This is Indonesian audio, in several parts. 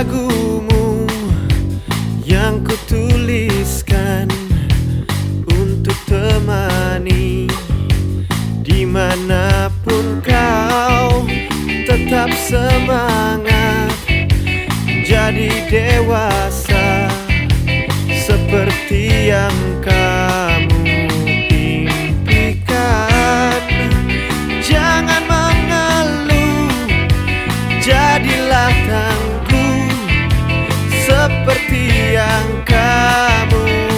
lagumu yang kutuliskan untuk temani di mana pun kau tetap semangat jadi dewasa seperti yang kamu impikan. Jangan mengeluh jadilah tanggung seperti yang kamu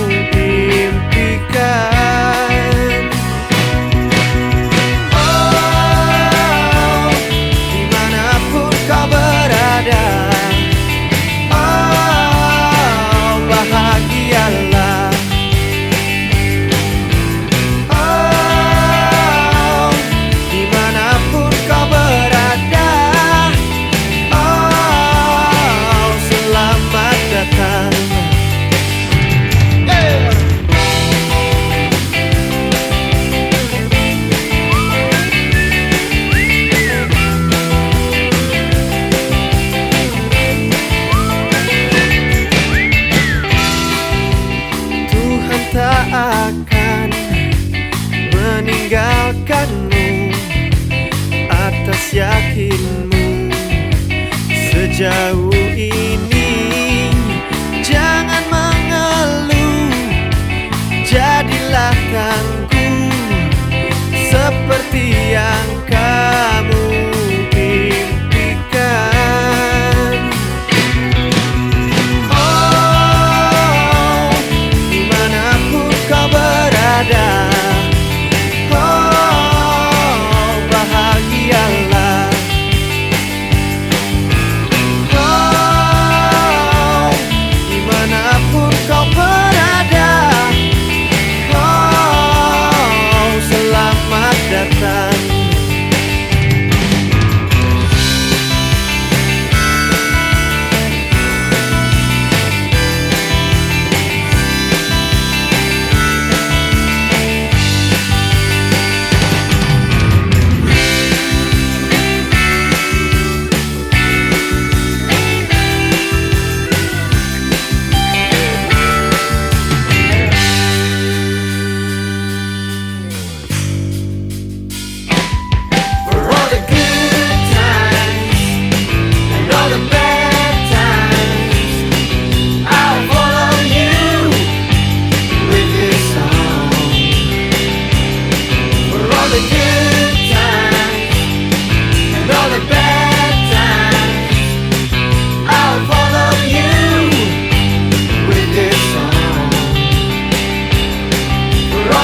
yakinmu sejauh ini.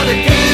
the game